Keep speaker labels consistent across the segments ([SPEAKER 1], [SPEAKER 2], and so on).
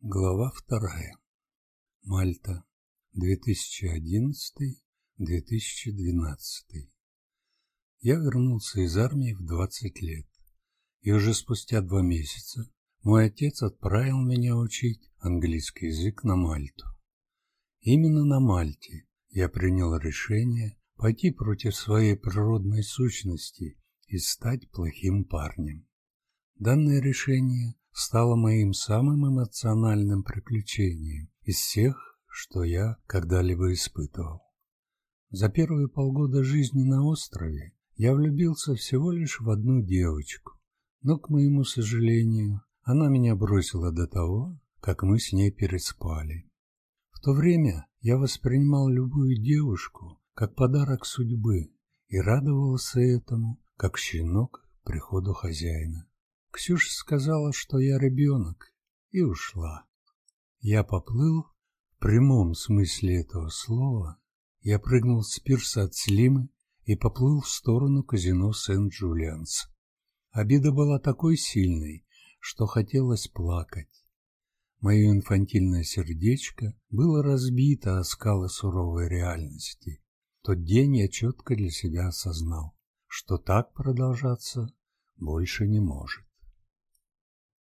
[SPEAKER 1] Глава вторая. Мальта. 2011-2012. Я вернулся из армии в 20 лет. И уже спустя два месяца мой отец отправил меня учить английский язык на Мальту. Именно на Мальте я принял решение пойти против своей природной сущности и стать плохим парнем. Данное решение стало моим самым эмоциональным приключением из всех, что я когда-либо испытывал. За первые полгода жизни на острове я влюбился всего лишь в одну девочку, но, к моему сожалению, она меня бросила до того, как мы с ней переспали. В то время я воспринимал любую девушку как подарок судьбы и радовался этому, как щенок приходу хозяина. Ксюша сказала, что я ребенок, и ушла. Я поплыл в прямом смысле этого слова. Я прыгнул с пирса от Слимы и поплыл в сторону казино Сент-Джулианс. Обида была такой сильной, что хотелось плакать. Мое инфантильное сердечко было разбито о скалы суровой реальности. Тот день я четко для себя осознал, что так продолжаться больше не может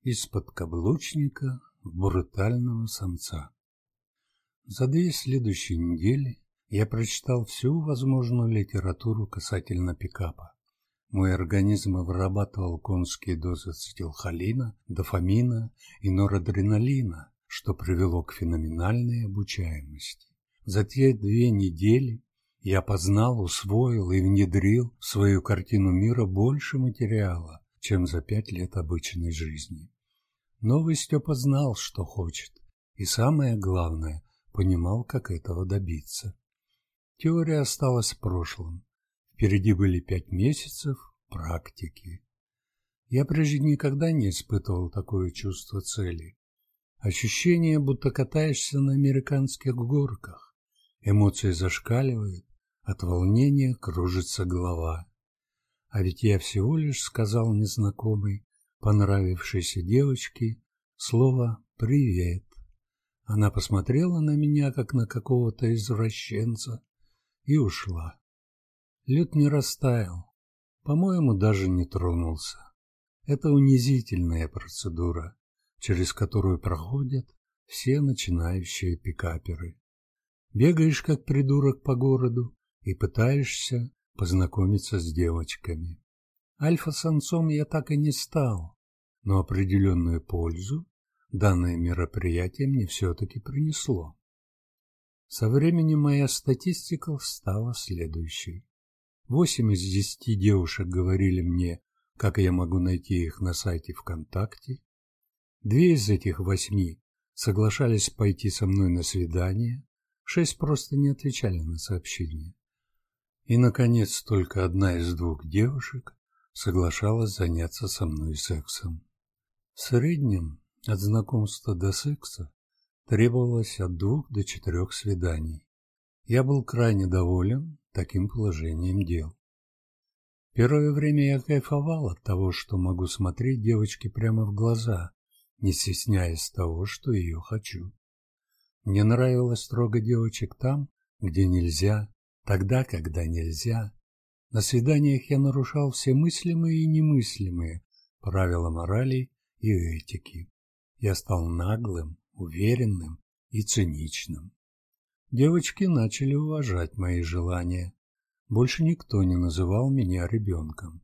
[SPEAKER 1] из-под каблучника в брутального самца. За две следующие недели я прочитал всю возможную литературу касательно пикапа. Мой организм вырабатывал конские дозы ацетилхолина, дофамина и норадреналина, что привело к феноменальной обучаемости. За те две недели я познал, усвоил и внедрил в свою картину мира больше материала, чем за пять лет обычной жизни. Новый Степа знал, что хочет, и самое главное, понимал, как этого добиться. Теория осталась в прошлом. Впереди были пять месяцев практики. Я прежде никогда не испытывал такое чувство цели. Ощущение, будто катаешься на американских горках. Эмоции зашкаливают, от волнения кружится голова. А ведь я всего лишь сказал незнакомой, понравившейся девочке слово «привет». Она посмотрела на меня, как на какого-то извращенца, и ушла. Лед не растаял, по-моему, даже не тронулся. Это унизительная процедура, через которую проходят все начинающие пикаперы. Бегаешь, как придурок по городу, и пытаешься познакомиться с девочками. Альфа-самцом я так и не стал, но определенную пользу данное мероприятие мне все-таки принесло. Со временем моя статистика стала следующей. Восемь из десяти девушек говорили мне, как я могу найти их на сайте ВКонтакте. Две из этих восьми соглашались пойти со мной на свидание, шесть просто не отвечали на сообщения. И, наконец, только одна из двух девушек соглашалась заняться со мной сексом. В среднем от знакомства до секса требовалось от двух до четырех свиданий. Я был крайне доволен таким положением дел. Первое время я кайфовал от того, что могу смотреть девочке прямо в глаза, не стесняясь того, что ее хочу. Мне нравилось трогать девочек там, где нельзя, тогда, когда нельзя. На свиданиях я нарушал все мыслимые и немыслимые правила морали и этики. Я стал наглым, уверенным и циничным. Девочки начали уважать мои желания. Больше никто не называл меня ребенком.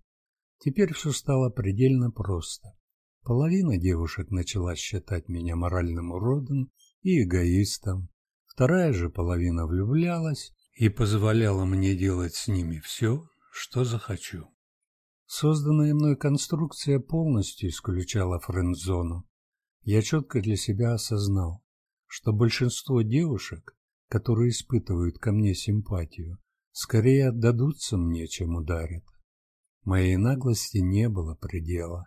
[SPEAKER 1] Теперь все стало предельно просто. Половина девушек начала считать меня моральным уродом и эгоистом. Вторая же половина влюблялась и позволяла мне делать с ними все, что захочу. Созданная мной конструкция полностью исключала френд-зону. Я четко для себя осознал, что большинство девушек, которые испытывают ко мне симпатию, скорее отдадутся мне, чем ударят. Моей наглости не было предела.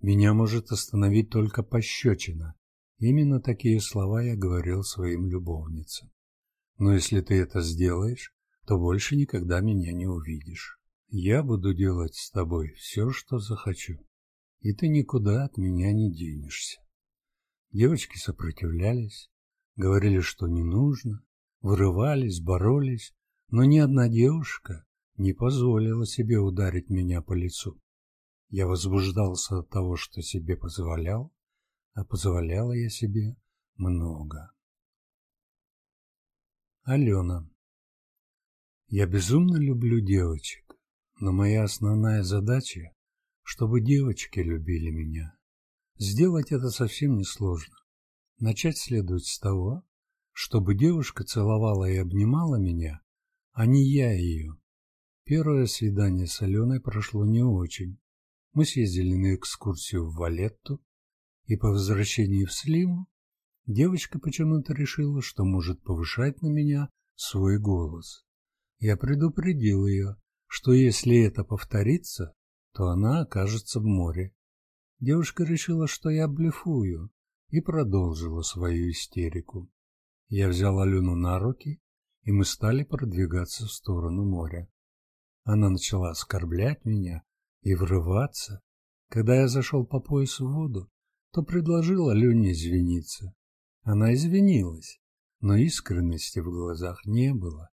[SPEAKER 1] Меня может остановить только пощечина. Именно такие слова я говорил своим любовницам. Но если ты это сделаешь, то больше никогда меня не увидишь. Я буду делать с тобой все, что захочу, и ты никуда от меня не денешься. Девочки сопротивлялись, говорили, что не нужно, вырывались, боролись, но ни одна девушка не позволила себе ударить меня по лицу. Я возбуждался от того, что себе позволял, а позволяла я себе много. Алена Я безумно люблю девочек, но моя основная задача, чтобы девочки любили меня. Сделать это совсем несложно. Начать следует с того, чтобы девушка целовала и обнимала меня, а не я ее. Первое свидание с Аленой прошло не очень. Мы съездили на экскурсию в Валетту, и по возвращении в Слиму девочка почему-то решила, что может повышать на меня свой голос. Я предупредил ее, что если это повторится, то она окажется в море. Девушка решила, что я блефую, и продолжила свою истерику. Я взял Алену на руки, и мы стали продвигаться в сторону моря. Она начала оскорблять меня и врываться. Когда я зашел по пояс в воду, то предложил Алене извиниться. Она извинилась, но искренности в глазах не было.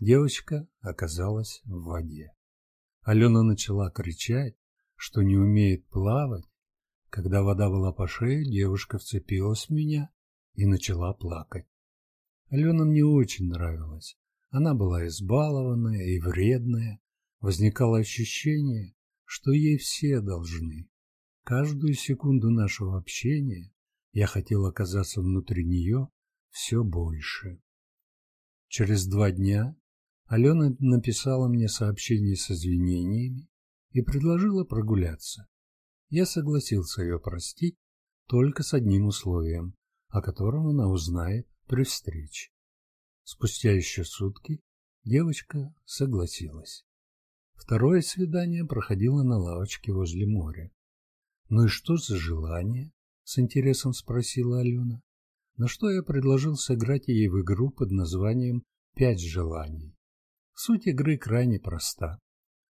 [SPEAKER 1] Девочка оказалась в воде. Алена начала кричать, что не умеет плавать. Когда вода была по шее, девушка вцепилась в меня и начала плакать. Алена мне очень нравилась. Она была избалованная и вредная. Возникало ощущение, что ей все должны. Каждую секунду нашего общения я хотел оказаться внутри нее все больше. Через два дня Алена написала мне сообщение с извинениями и предложила прогуляться. Я согласился ее простить только с одним условием, о котором она узнает при встрече. Спустя еще сутки девочка согласилась. Второе свидание проходило на лавочке возле моря. «Ну и что за желание?» — с интересом спросила Алена. На что я предложил сыграть ей в игру под названием «Пять желаний». Суть игры крайне проста.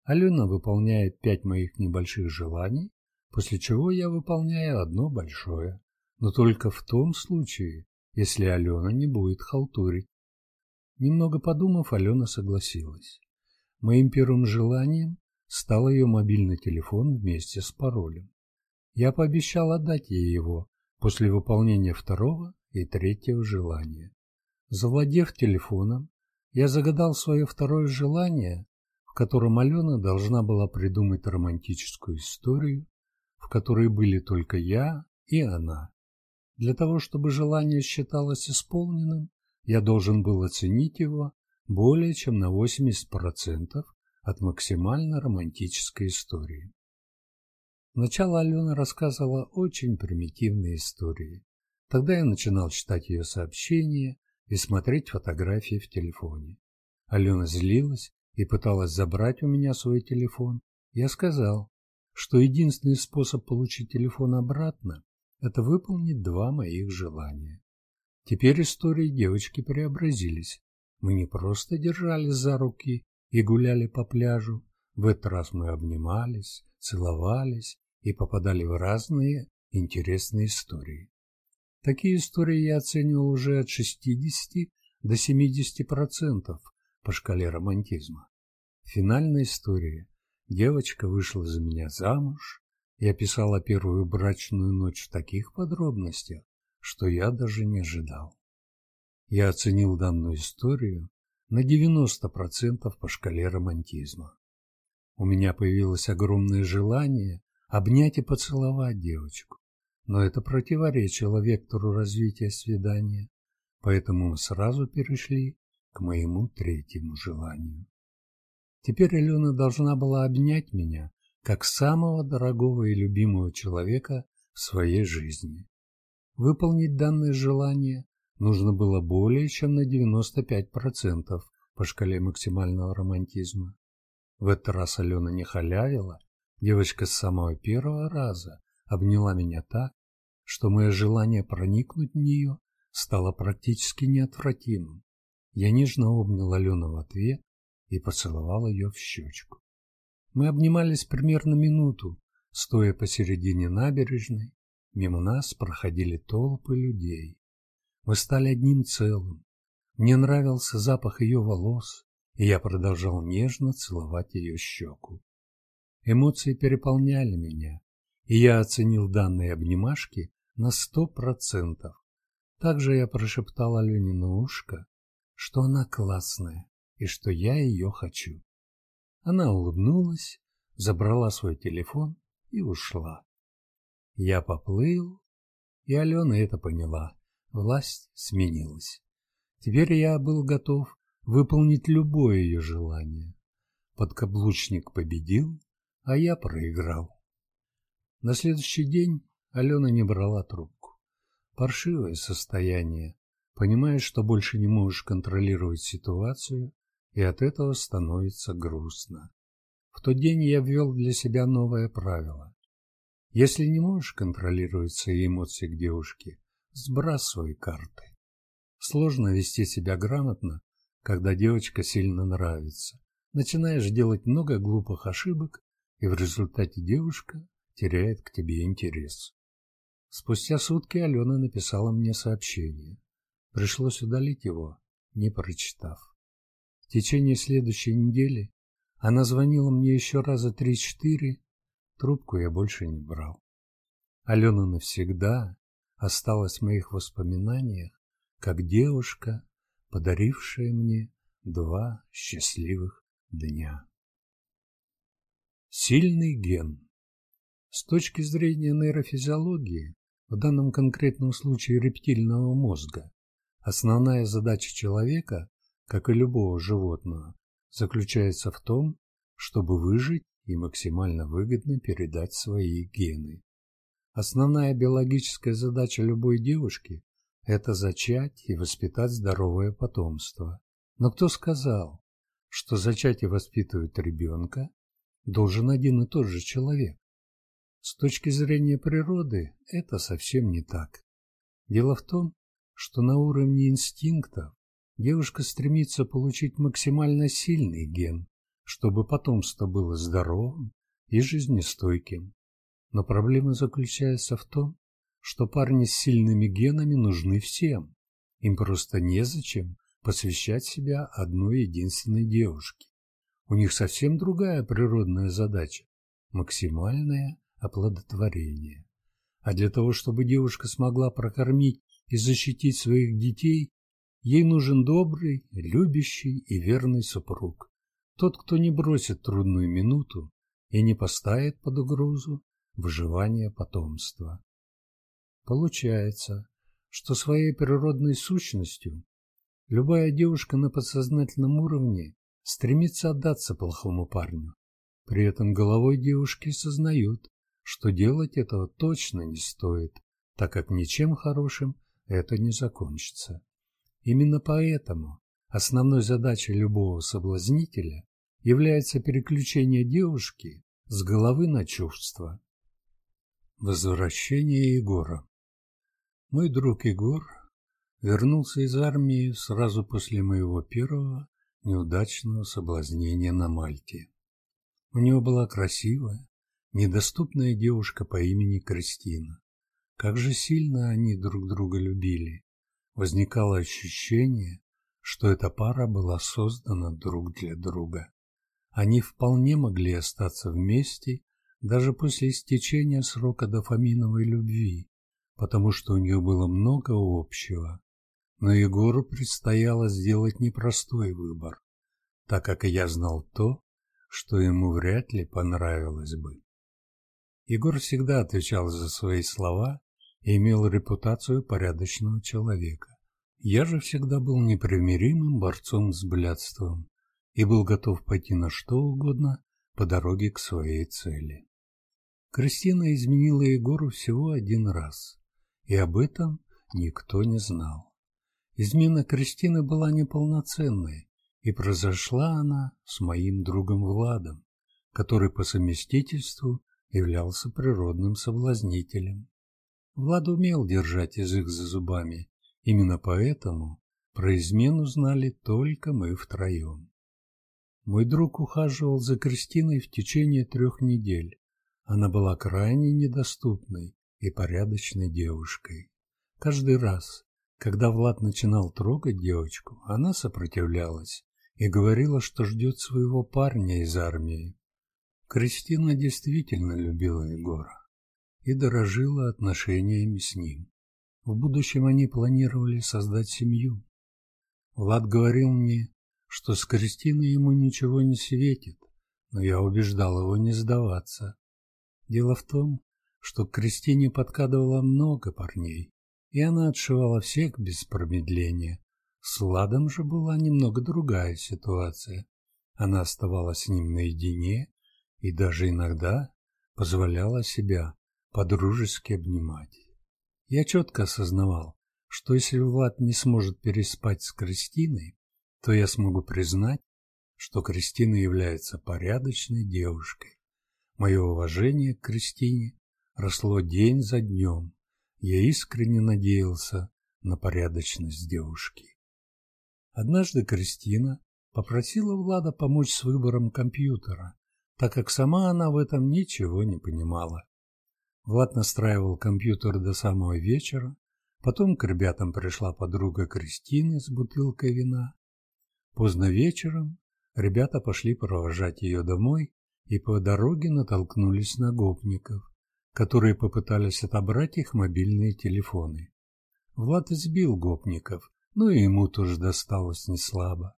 [SPEAKER 1] Алена выполняет пять моих небольших желаний, после чего я выполняю одно большое, но только в том случае, если Алена не будет халтурить. Немного подумав, Алена согласилась. Моим первым желанием стал ее мобильный телефон вместе с паролем. Я пообещал отдать ей его после выполнения второго и третьего желания. Завладев телефоном, я загадал свое второе желание, в котором Алена должна была придумать романтическую историю, в которой были только я и она. Для того, чтобы желание считалось исполненным, я должен был оценить его более чем на 80% от максимально романтической истории. Сначала Алена рассказывала очень примитивные истории. Тогда я начинал читать ее сообщения и смотреть фотографии в телефоне. Алена злилась и пыталась забрать у меня свой телефон. Я сказал, что единственный способ получить телефон обратно это выполнить два моих желания. Теперь истории девочки преобразились. Мы не просто держались за руки и гуляли по пляжу. В этот раз мы обнимались, целовались и попадали в разные интересные истории. Такие истории я оценивал уже от 60 до 70% по шкале романтизма. Финальная история. Девочка вышла за меня замуж, я писала первую брачную ночь в таких подробностях, что я даже не ожидал. Я оценил данную историю на 90% по шкале романтизма. У меня появилось огромное желание обнять и поцеловать девочку, но это противоречило вектору развития свидания, поэтому мы сразу перешли к моему третьему желанию. Теперь Алена должна была обнять меня как самого дорогого и любимого человека в своей жизни. Выполнить данное желание нужно было более чем на 95% по шкале максимального романтизма. В этот раз Алена не халявила, девочка с самого первого раза обняла меня так, что мое желание проникнуть в нее стало практически неотвратимым. Я нежно обнял Алену в ответ и поцеловал ее в щечку. Мы обнимались примерно минуту, стоя посередине набережной. Мимо нас проходили толпы людей. Мы стали одним целым. Мне нравился запах ее волос, и я продолжал нежно целовать ее щеку. Эмоции переполняли меня, я оценил данные обнимашки на сто процентов. Также я прошептал Алене на ушко, что она классная и что я ее хочу. Она улыбнулась, забрала свой телефон и ушла. Я поплыл, и Алена это поняла. Власть сменилась. Теперь я был готов выполнить любое ее желание. Подкаблучник победил, а я проиграл. На следующий день Алена не брала трубку. Паршивое состояние. Понимаешь, что больше не можешь контролировать ситуацию, и от этого становится грустно. В тот день я ввел для себя новое правило. Если не можешь контролировать свои эмоции к девушке, сбрасывай карты. Сложно вести себя грамотно, когда девочка сильно нравится. Начинаешь делать много глупых ошибок, и в результате девушка теряет к тебе интерес. Спустя сутки Алена написала мне сообщение. Пришлось удалить его, не прочитав. В течение следующей недели она звонила мне еще раза три-четыре, трубку я больше не брал. Алена навсегда осталась в моих воспоминаниях как девушка, подарившая мне два счастливых дня. Сильный ген. С точки зрения нейрофизиологии, в данном конкретном случае рептильного мозга, основная задача человека, как и любого животного, заключается в том, чтобы выжить и максимально выгодно передать свои гены. Основная биологическая задача любой девушки – это зачать и воспитать здоровое потомство. Но кто сказал, что зачать и воспитывать ребенка должен один и тот же человек? С точки зрения природы это совсем не так. Дело в том, что на уровне инстинктов девушка стремится получить максимально сильный ген, чтобы потомство было здоровым и жизнестойким. Но проблема заключается в том, что парни с сильными генами нужны всем. Им просто незачем посвящать себя одной единственной девушке. У них совсем другая природная задача – максимальное оплодотворение. А для того, чтобы девушка смогла прокормить и защитить своих детей, ей нужен добрый, любящий и верный супруг. Тот, кто не бросит трудную минуту и не поставит под угрозу выживание потомства. Получается, что своей природной сущностью любая девушка на подсознательном уровне стремится отдаться плохому парню. При этом головой девушки сознают, что делать этого точно не стоит, так как ничем хорошим это не закончится. Именно поэтому основной задачей любого соблазнителя является переключение девушки с головы на чувства. Возвращение Егора Мой друг Егор вернулся из армии сразу после моего первого неудачного соблазнения на Мальте. У него была красивая, недоступная девушка по имени Кристина. Как же сильно они друг друга любили. Возникало ощущение, что эта пара была создана друг для друга. Они вполне могли остаться вместе даже после истечения срока дофаминовой любви, потому что у нее было много общего. Но Егору предстояло сделать непростой выбор, так как я знал то, что ему вряд ли понравилось бы. Егор всегда отвечал за свои слова и имел репутацию порядочного человека. Я же всегда был непримиримым борцом с блядством и был готов пойти на что угодно по дороге к своей цели. Кристина изменила Егору всего один раз, и об этом никто не знал. Измена Кристины была неполноценной, и произошла она с моим другом Владом, который по совместительству являлся природным соблазнителем. Влад умел держать язык за зубами, именно поэтому про измену знали только мы втроем. Мой друг ухаживал за Кристиной в течение трех недель, она была крайне недоступной и порядочной девушкой. Каждый раз, когда Влад начинал трогать девочку, она сопротивлялась и говорила, что ждет своего парня из армии. Кристина действительно любила Егора и дорожила отношениями с ним. В будущем они планировали создать семью. Влад говорил мне, что с Кристиной ему ничего не светит, но я убеждал его не сдаваться. Дело в том, что к Кристине подкадывало много парней, и она отшивала всех без промедления. С Владом же была немного другая ситуация. Она оставалась с ним наедине и даже иногда позволяла себя подружески обнимать. Я четко осознавал, что если Влад не сможет переспать с Кристиной, то я смогу признать, что Кристина является порядочной девушкой. Мое уважение к Кристине росло день за днем. Я искренне надеялся на порядочность девушки. Однажды Кристина попросила Влада помочь с выбором компьютера, так как сама она в этом ничего не понимала. Влад настраивал компьютер до самого вечера, потом к ребятам пришла подруга Кристины с бутылкой вина. Поздно вечером ребята пошли провожать ее домой и по дороге натолкнулись на гопников, которые попытались отобрать их мобильные телефоны. Влад избил гопников, но и ему тоже досталось неслабо.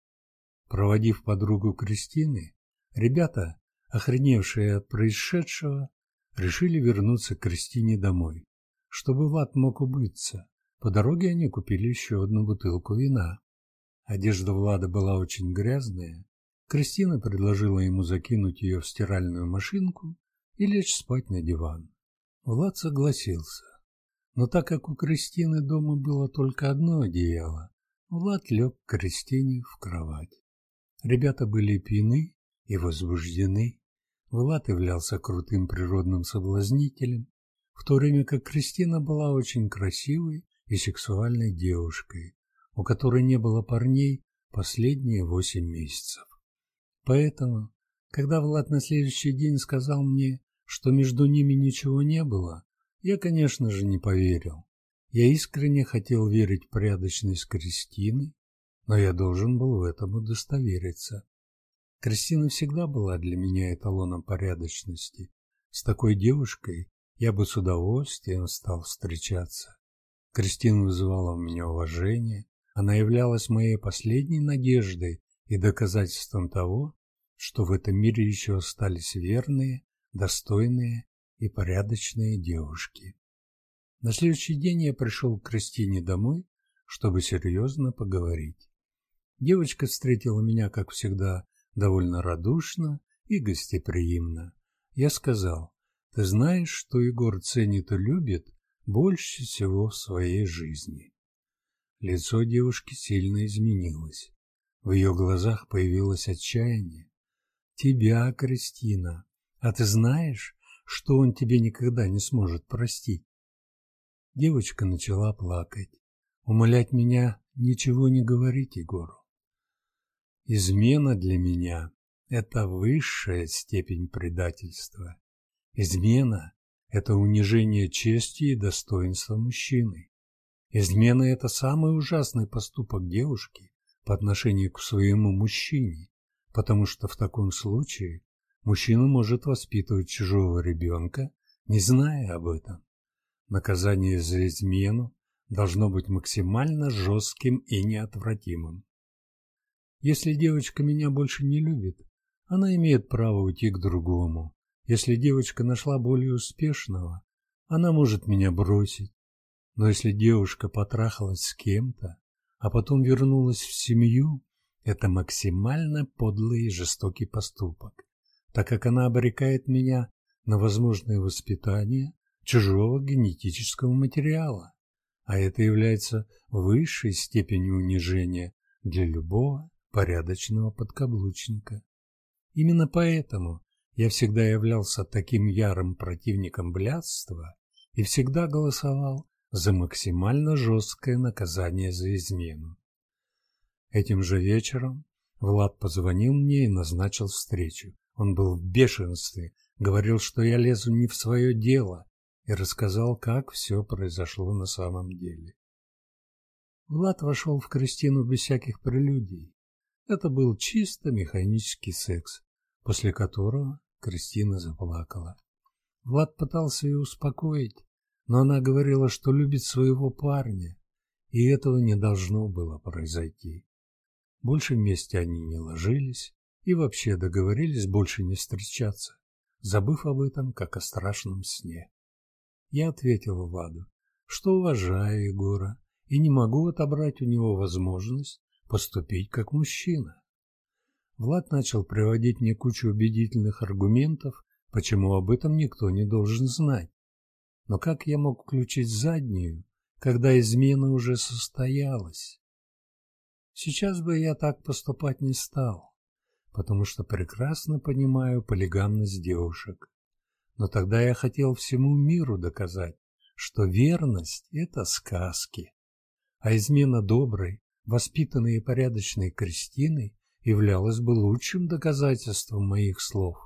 [SPEAKER 1] Проводив подругу Кристины, ребята, охреневшие от происшедшего, решили вернуться к Кристине домой, чтобы Влад мог убыться. По дороге они купили еще одну бутылку вина. Одежда Влада была очень грязная. Кристина предложила ему закинуть ее в стиральную машинку и лечь спать на диван. Влад согласился. Но так как у Кристины дома было только одно одеяло, Влад лег к Кристине в кровать. Ребята были пьяны и возбуждены. Влад являлся крутым природным соблазнителем, в то время как Кристина была очень красивой и сексуальной девушкой, у которой не было парней последние восемь месяцев. Поэтому, когда Влад на следующий день сказал мне, что между ними ничего не было, я, конечно же, не поверил. Я искренне хотел верить в порядочность Кристины, но я должен был в этом удостовериться. Кристина всегда была для меня эталоном порядочности. С такой девушкой я бы с удовольствием стал встречаться. Кристина вызывала у меня уважение, она являлась моей последней надеждой и доказательством того, что в этом мире еще остались верные, достойные и порядочные девушки. На следующий день я пришел к Кристине домой, чтобы серьезно поговорить. Девочка встретила меня, как всегда, довольно радушно и гостеприимно. Я сказал, ты знаешь, что Егор ценит и любит больше всего в своей жизни. Лицо девушки сильно изменилось. В ее глазах появилось отчаяние. Тебя, Кристина, а ты знаешь, что он тебе никогда не сможет простить? Девочка начала плакать. Умолять меня ничего не говорить Егору. Измена для меня – это высшая степень предательства. Измена – это унижение чести и достоинства мужчины. Измена – это самый ужасный поступок девушки по отношению к своему мужчине, потому что в таком случае мужчина может воспитывать чужого ребенка, не зная об этом. Наказание за измену должно быть максимально жестким и неотвратимым. Если девочка меня больше не любит, она имеет право уйти к другому. Если девочка нашла более успешного, она может меня бросить. Но если девушка потрахалась с кем-то, а потом вернулась в семью, это максимально подлый и жестокий поступок, так как она обрекает меня на возможное воспитание чужого генетического материала, а это является высшей степенью унижения для любого порядочного подкаблучника. Именно поэтому я всегда являлся таким ярым противником блядства и всегда голосовал за максимально жесткое наказание за измену. Этим же вечером Влад позвонил мне и назначил встречу. Он был в бешенстве, говорил, что я лезу не в свое дело, и рассказал, как все произошло на самом деле. Влад вошел в Кристину без всяких прелюдий. Это был чисто механический секс, после которого Кристина заплакала. Влад пытался ее успокоить, но она говорила, что любит своего парня, и этого не должно было произойти. Больше вместе они не ложились и вообще договорились больше не встречаться, забыв об этом, как о страшном сне. Я ответил Владу, что уважаю Егора и не могу отобрать у него возможность поступить как мужчина. Влад начал приводить мне кучу убедительных аргументов, почему об этом никто не должен знать. Но как я мог включить заднюю, когда измена уже состоялась? Сейчас бы я так поступать не стал, потому что прекрасно понимаю полигамность девушек. Но тогда я хотел всему миру доказать, что верность — это сказки, а измена доброй, воспитанной и порядочной Кристиной являлась бы лучшим доказательством моих слов.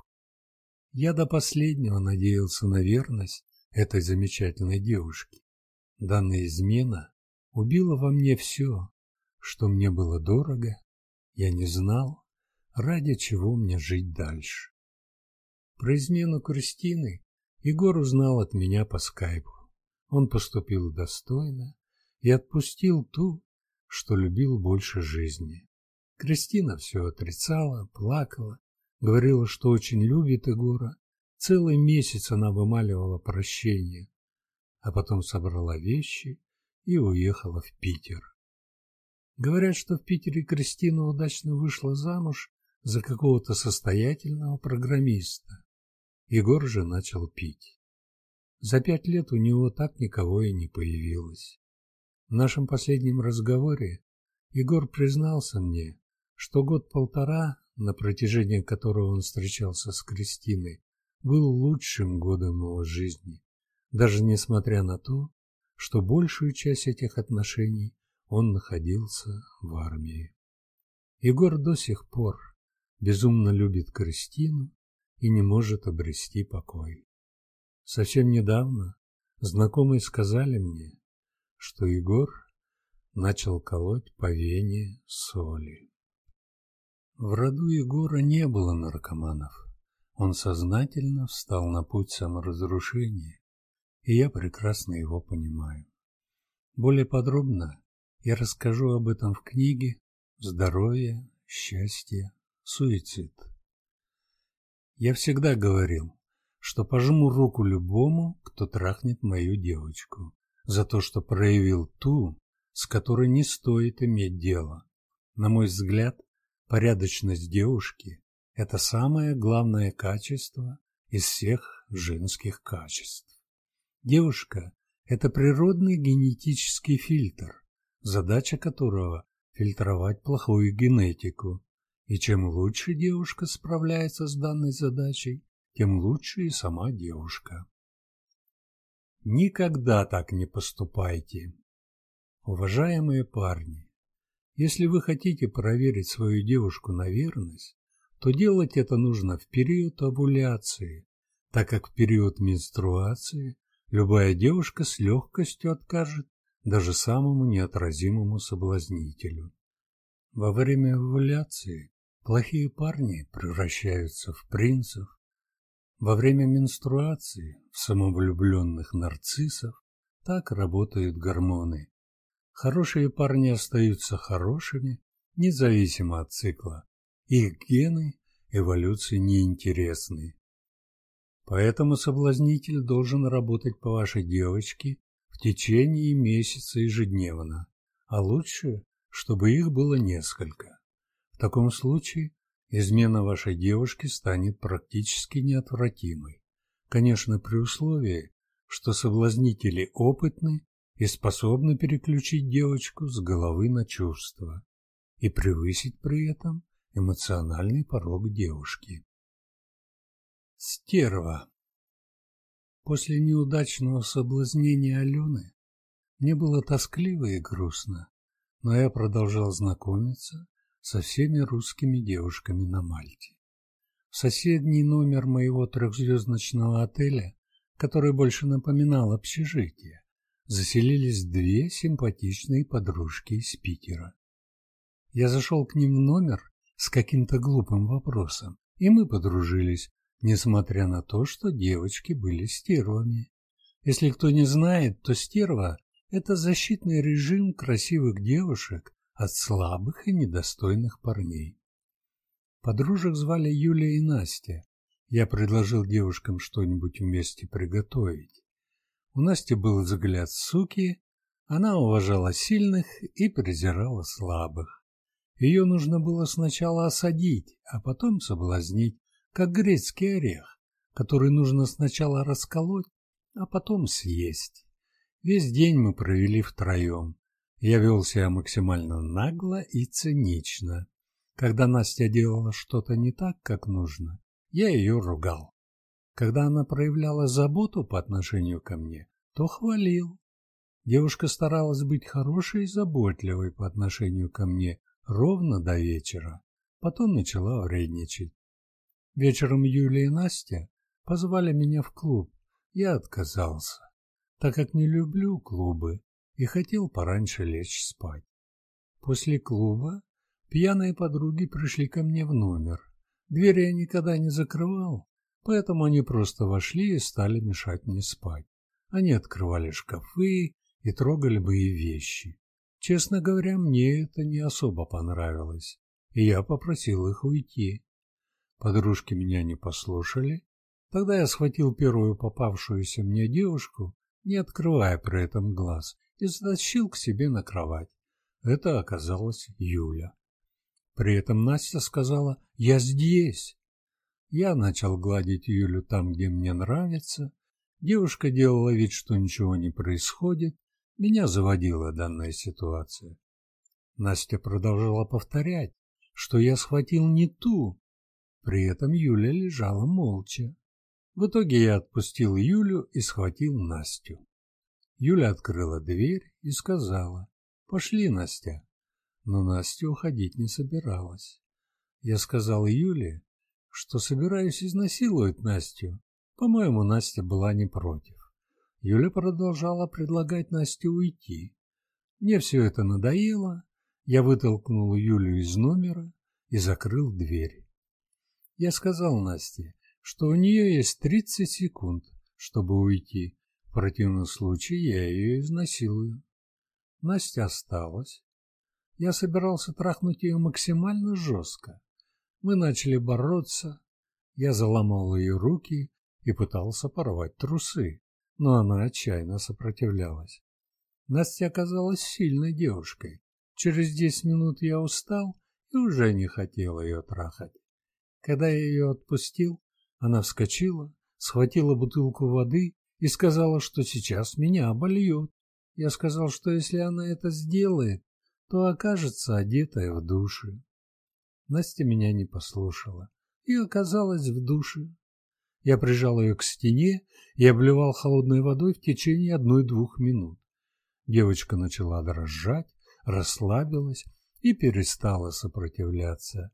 [SPEAKER 1] Я до последнего надеялся на верность этой замечательной девушки. Данная измена убила во мне все, что мне было дорого, я не знал, ради чего мне жить дальше. Про измену Кристины Егор узнал от меня по скайпу. Он поступил достойно и отпустил ту, что любил больше жизни. Кристина все отрицала, плакала, говорила, что очень любит Егора. Целый месяц она вымаливала прощение, а потом собрала вещи и уехала в Питер. Говорят, что в Питере Кристина удачно вышла замуж за какого-то состоятельного программиста. Егор же начал пить. За пять лет у него так никого и не появилось. В нашем последнем разговоре Егор признался мне, что год-полтора, на протяжении которого он встречался с Кристиной, был лучшим годом его жизни, даже несмотря на то, что большую часть этих отношений он находился в армии. Егор до сих пор безумно любит Кристину и не может обрести покой. Совсем недавно знакомые сказали мне, что Егор начал колоть по вене соли. В роду Егора не было наркоманов. Он сознательно встал на путь саморазрушения, и я прекрасно его понимаю. Более подробно я расскажу об этом в книге «Здоровье, счастье, суицид». Я всегда говорил, что пожму руку любому, кто трахнет мою девочку, за то, что проявил ту, с которой не стоит иметь дело. На мой взгляд, порядочность девушки – это самое главное качество из всех женских качеств. Девушка – это природный генетический фильтр, задача которого – фильтровать плохую генетику. И чем лучше девушка справляется с данной задачей, тем лучше и сама девушка. Никогда так не поступайте. Уважаемые парни, если вы хотите проверить свою девушку на верность, то делать это нужно в период овуляции, так как в период менструации любая девушка с легкостью откажет даже самому неотразимому соблазнителю. Во время овуляции плохие парни превращаются в принцев, во время менструации в самовлюбленных нарциссов так работают гормоны. Хорошие парни остаются хорошими, независимо от цикла. Их гены эволюции неинтересны. Поэтому соблазнитель должен работать по вашей девочке в течение месяца ежедневно, а лучше, чтобы их было несколько. В таком случае измена вашей девушки станет практически неотвратимой. Конечно, при условии, что соблазнители опытны и способны переключить девочку с головы на чувства и превысить при этом эмоциональный порог девушки. Стерва После неудачного соблазнения Алены мне было тоскливо и грустно, но я продолжал знакомиться со всеми русскими девушками на Мальте. В соседний номер моего трехзвездочного отеля который больше напоминал общежитие, заселились две симпатичные подружки из Питера. Я зашел к ним в номер с каким-то глупым вопросом, и мы подружились, несмотря на то, что девочки были стервами. Если кто не знает, то стерва – это защитный режим красивых девушек от слабых и недостойных парней. Подружек звали Юлия и Настя. Я предложил девушкам что-нибудь вместе приготовить. У Насти был взгляд суки, она уважала сильных и презирала слабых. Ее нужно было сначала осадить, а потом соблазнить, как грецкий орех, который нужно сначала расколоть, а потом съесть. Весь день мы провели втроем. Я вел себя максимально нагло и цинично. Когда Настя делала что-то не так, как нужно, я ее ругал. Когда она проявляла заботу по отношению ко мне, то хвалил. Девушка старалась быть хорошей и заботливой по отношению ко мне ровно до вечера. Потом начала вредничать. Вечером Юлия и Настя позвали меня в клуб. Я отказался, так как не люблю клубы и хотел пораньше лечь спать. После клуба пьяные подруги пришли ко мне в номер. Двери я никогда не закрывал, поэтому они просто вошли и стали мешать мне спать. Они открывали шкафы и трогали мои вещи. Честно говоря, мне это не особо понравилось, и я попросил их уйти. Подружки меня не послушали. Тогда я схватил первую попавшуюся мне девушку, не открывая при этом глаз, и затащил к себе на кровать. Это оказалась Юля. При этом Настя сказала «Я здесь». Я начал гладить Юлю там, где мне нравится. Девушка делала вид, что ничего не происходит. Меня заводила данная ситуация. Настя продолжала повторять, что я схватил не ту, при этом Юля лежала молча. В итоге я отпустил Юлю и схватил Настю. Юля открыла дверь и сказала «Пошли, Настя». Но Настя уходить не собиралась. Я сказал Юле, что собираюсь изнасиловать Настю. По-моему, Настя была не против. Юля продолжала предлагать Насте уйти. Мне все это надоело. Я вытолкнул Юлю из номера и закрыл дверь. Я сказал Насте, что у нее есть 30 секунд, чтобы уйти. Противном случае я ее изнасилую. Настя осталась. Я собирался трахнуть ее максимально жестко. Мы начали бороться. Я заломал ее руки и пытался порвать трусы, но она отчаянно сопротивлялась. Настя оказалась сильной девушкой. Через десять минут я устал и уже не хотел ее трахать. Когда я ее отпустил, она вскочила, схватила бутылку воды и сказала, что сейчас меня обольет. Я сказал, что если она это сделает, то окажется одетая в душе. Настя меня не послушала и оказалась в душе. Я прижал ее к стене и обливал холодной водой в течение одной-двух минут. Девочка начала дрожать, расслабилась и перестала сопротивляться.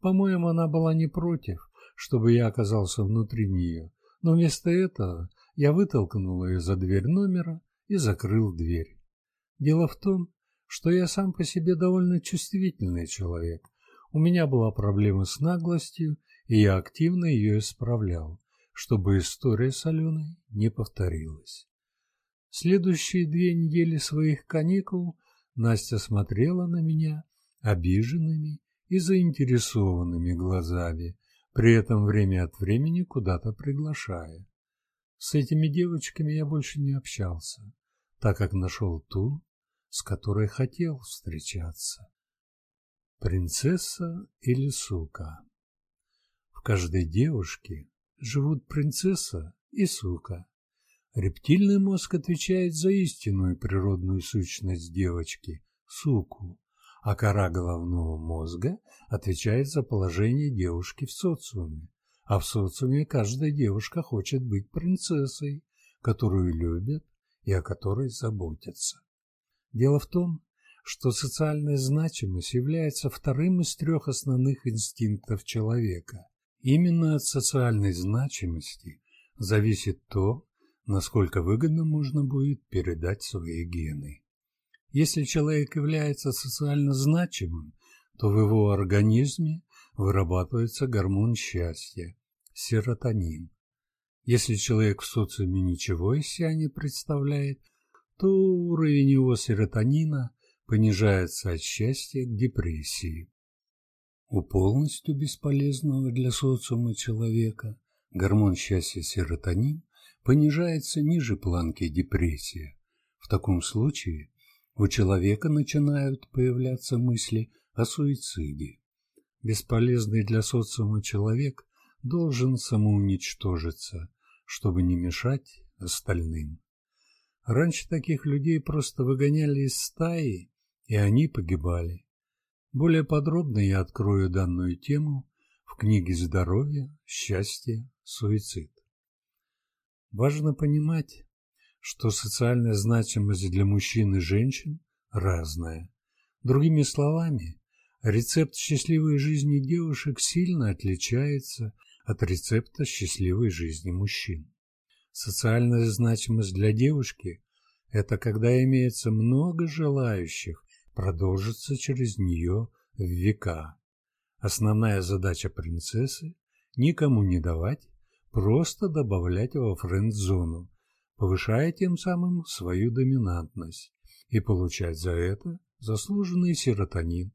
[SPEAKER 1] По-моему, она была не против, чтобы я оказался внутри нее, но вместо этого я вытолкнул ее за дверь номера и закрыл дверь. Дело в том, что я сам по себе довольно чувствительный человек. У меня была проблема с наглостью, и я активно ее исправлял, чтобы история с Аленой не повторилась. Следующие две недели своих каникул Настя смотрела на меня обиженными и заинтересованными глазами, при этом время от времени куда-то приглашая. С этими девочками я больше не общался, так как нашел ту, с которой хотел встречаться. Принцесса или сука? В каждой девушке живут принцесса и сука. Рептильный мозг отвечает за истинную природную сущность девочки – суку, а кора головного мозга отвечает за положение девушки в социуме. А в социуме каждая девушка хочет быть принцессой, которую любят и о которой заботятся. Дело в том, что социальная значимость является вторым из трех основных инстинктов человека. Именно от социальной значимости зависит то, насколько выгодно можно будет передать свои гены. Если человек является социально значимым, то в его организме вырабатывается гормон счастья – серотонин. Если человек в социуме ничего из себя не представляет, то уровень его серотонина понижается от счастья к депрессии. У полностью бесполезного для социума человека гормон счастья серотонин понижается ниже планки депрессии. В таком случае у человека начинают появляться мысли о суициде. Бесполезный для социума человек должен самоуничтожиться, чтобы не мешать остальным. Раньше таких людей просто выгоняли из стаи, и они погибали. Более подробно я открою данную тему в книге «Здоровье, счастье, суицид». Важно понимать, что социальная значимость для мужчин и женщин разная. Другими словами, рецепт счастливой жизни девушек сильно отличается от рецепта счастливой жизни мужчин. Социальная значимость для девушки – это когда имеется много желающих продолжиться через нее в века. Основная задача принцессы – никому не давать, просто добавлять во френд-зону, повышая тем самым свою доминантность и получать за это заслуженный серотонин,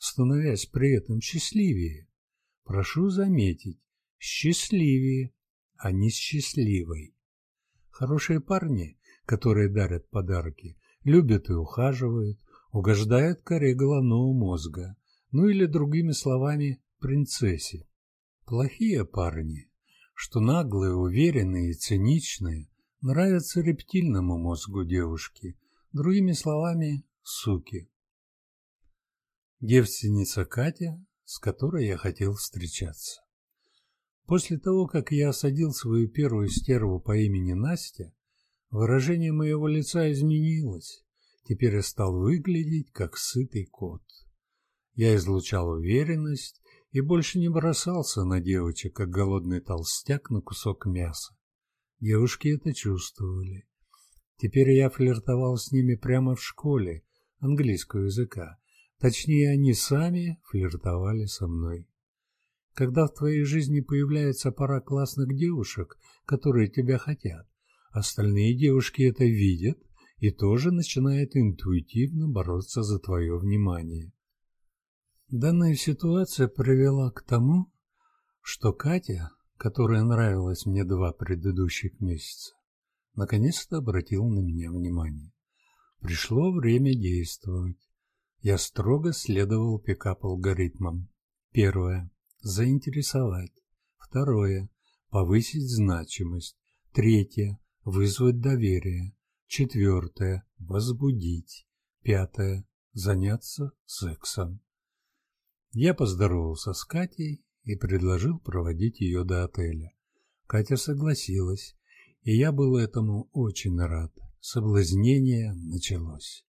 [SPEAKER 1] становясь при этом счастливее. Прошу заметить, счастливее, а не счастливой. Хорошие парни, которые дарят подарки, любят и ухаживают, угождают коре головного мозга, ну или другими словами принцессе. Плохие парни, что наглые, уверенные и циничные, нравятся рептильному мозгу девушки, другими словами, суки. Девственница Катя, с которой я хотел встречаться. После того, как я осадил свою первую стерву по имени Настя, выражение моего лица изменилось. Теперь я стал выглядеть, как сытый кот. Я излучал уверенность и больше не бросался на девочек, как голодный толстяк на кусок мяса. Девушки это чувствовали. Теперь я флиртовал с ними прямо в школе английского языка. Точнее, они сами флиртовали со мной. Когда в твоей жизни появляется пара классных девушек, которые тебя хотят, остальные девушки это видят и тоже начинают интуитивно бороться за твое внимание. Данная ситуация привела к тому, что Катя которая нравилась мне два предыдущих месяца, наконец-то обратил на меня внимание. Пришло время действовать. Я строго следовал пикап-алгоритмам. Первое – заинтересовать. Второе – повысить значимость. Третье – вызвать доверие. Четвертое – возбудить. Пятое – заняться сексом. Я поздоровался с Катей и предложил проводить ее до отеля. Катя согласилась, и я был этому очень рад. Соблазнение началось.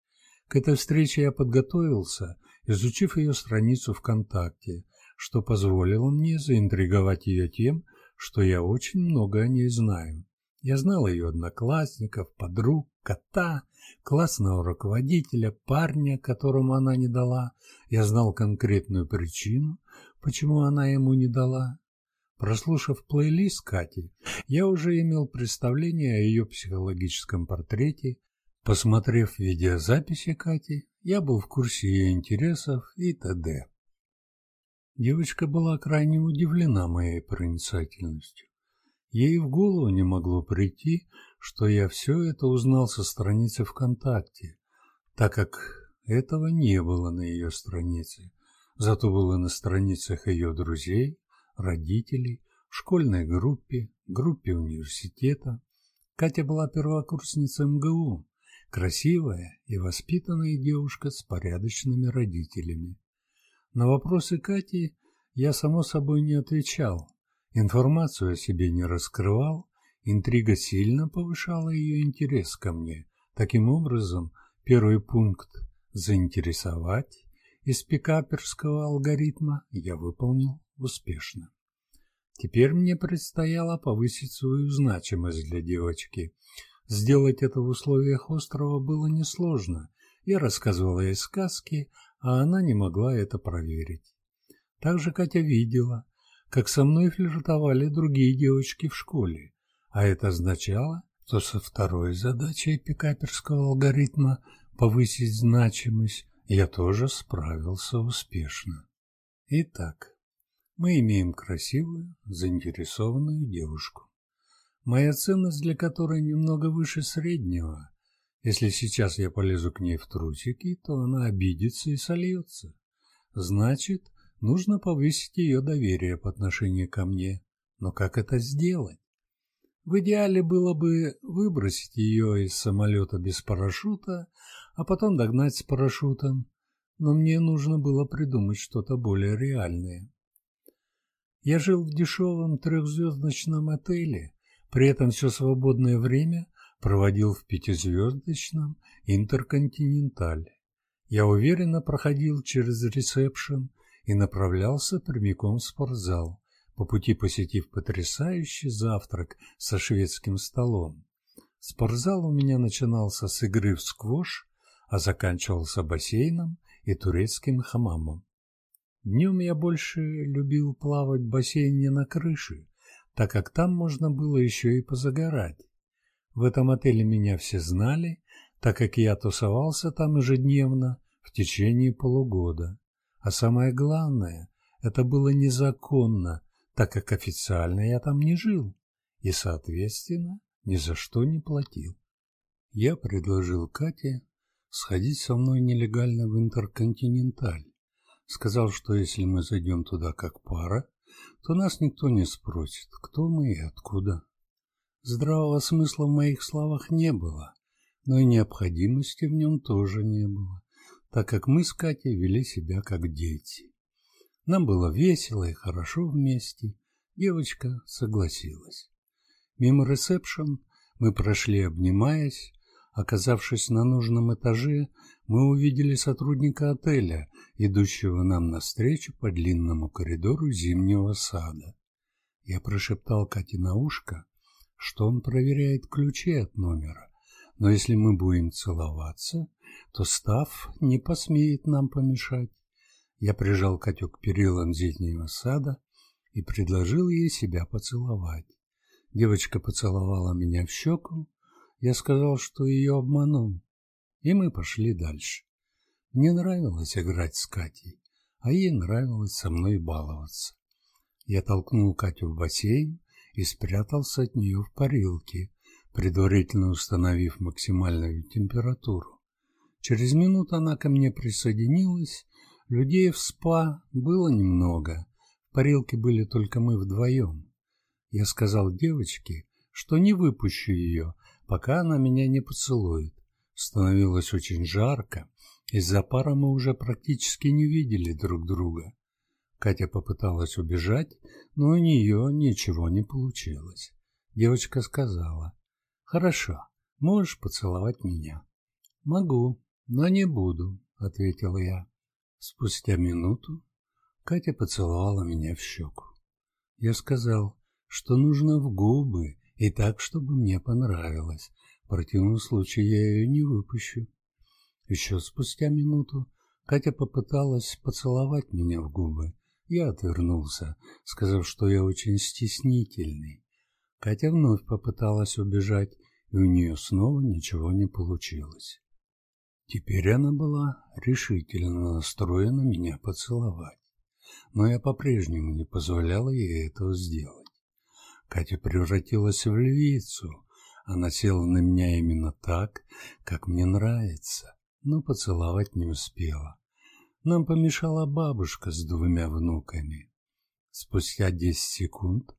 [SPEAKER 1] К этой встрече я подготовился, изучив ее страницу ВКонтакте, что позволило мне заинтриговать ее тем, что я очень много о ней знаю. Я знал ее одноклассников, подруг, кота, классного руководителя, парня, которому она не дала. Я знал конкретную причину, почему она ему не дала. Прослушав плейлист Кати, я уже имел представление о ее психологическом портрете. Посмотрев видеозаписи Кати, я был в курсе ее интересов и т.д. Девочка была крайне удивлена моей проницательностью. Ей в голову не могло прийти, что я все это узнал со страницы ВКонтакте, так как этого не было на ее странице зато было на страницах ее друзей, родителей, школьной группе, группе университета. Катя была первокурсницей МГУ, красивая и воспитанная девушка с порядочными родителями. На вопросы Кати я, само собой, не отвечал, информацию о себе не раскрывал, интрига сильно повышала ее интерес ко мне. Таким образом, первый пункт – заинтересовать, из пикаперского алгоритма я выполнил успешно. Теперь мне предстояло повысить свою значимость для девочки. Сделать это в условиях острова было несложно. Я рассказывала ей сказки, а она не могла это проверить. Также Катя видела, как со мной флиртовали другие девочки в школе, а это означало, что со второй задачей пикаперского алгоритма повысить значимость я тоже справился успешно. Итак, мы имеем красивую, заинтересованную девушку. Моя ценность для которой немного выше среднего. Если сейчас я полезу к ней в трусики, то она обидится и сольется. Значит, нужно повысить ее доверие по отношению ко мне. Но как это сделать? В идеале было бы выбросить ее из самолета без парашюта, а потом догнать с парашютом, но мне нужно было придумать что-то более реальное. Я жил в дешевом трехзвездочном отеле, при этом все свободное время проводил в пятизвездочном интерконтинентале. Я уверенно проходил через ресепшн и направлялся прямиком в спортзал по пути посетив потрясающий завтрак со шведским столом. Спортзал у меня начинался с игры в сквош, а заканчивался бассейном и турецким хамамом. Днем я больше любил плавать в бассейне на крыше, так как там можно было еще и позагорать. В этом отеле меня все знали, так как я тусовался там ежедневно в течение полугода. А самое главное, это было незаконно, так как официально я там не жил и, соответственно, ни за что не платил. Я предложил Кате сходить со мной нелегально в Интерконтиненталь. Сказал, что если мы зайдем туда как пара, то нас никто не спросит, кто мы и откуда. Здравого смысла в моих словах не было, но и необходимости в нем тоже не было, так как мы с Катей вели себя как дети. Нам было весело и хорошо вместе. Девочка согласилась. Мимо ресепшн мы прошли, обнимаясь. Оказавшись на нужном этаже, мы увидели сотрудника отеля, идущего нам навстречу по длинному коридору зимнего сада. Я прошептал Кате на ушко, что он проверяет ключи от номера, но если мы будем целоваться, то Став не посмеет нам помешать. Я прижал Катю к перилам зимнего сада и предложил ей себя поцеловать. Девочка поцеловала меня в щеку. Я сказал, что ее обманул, и мы пошли дальше. Мне нравилось играть с Катей, а ей нравилось со мной баловаться. Я толкнул Катю в бассейн и спрятался от нее в парилке, предварительно установив максимальную температуру. Через минуту она ко мне присоединилась Людей в спа было немного, в парилке были только мы вдвоем. Я сказал девочке, что не выпущу ее, пока она меня не поцелует. Становилось очень жарко, из-за пара мы уже практически не видели друг друга. Катя попыталась убежать, но у нее ничего не получилось. Девочка сказала, «Хорошо, можешь поцеловать меня». «Могу, но не буду», — ответил я. Спустя минуту Катя поцеловала меня в щеку. Я сказал, что нужно в губы и так, чтобы мне понравилось. В противном случае я ее не выпущу. Еще спустя минуту Катя попыталась поцеловать меня в губы. Я отвернулся, сказав, что я очень стеснительный. Катя вновь попыталась убежать, и у нее снова ничего не получилось. Теперь она была решительно настроена меня поцеловать, но я по-прежнему не позволяла ей этого сделать. Катя превратилась в львицу, она села на меня именно так, как мне нравится, но поцеловать не успела. Нам помешала бабушка с двумя внуками. Спустя десять секунд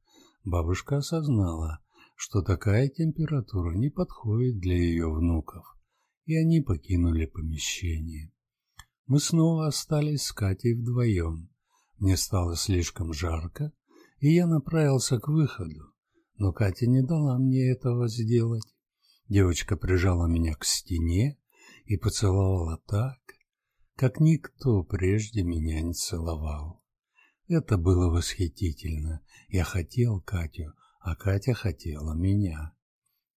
[SPEAKER 1] бабушка осознала, что такая температура не подходит для ее внуков и они покинули помещение. Мы снова остались с Катей вдвоем. Мне стало слишком жарко, и я направился к выходу, но Катя не дала мне этого сделать. Девочка прижала меня к стене и поцеловала так, как никто прежде меня не целовал. Это было восхитительно. Я хотел Катю, а Катя хотела меня.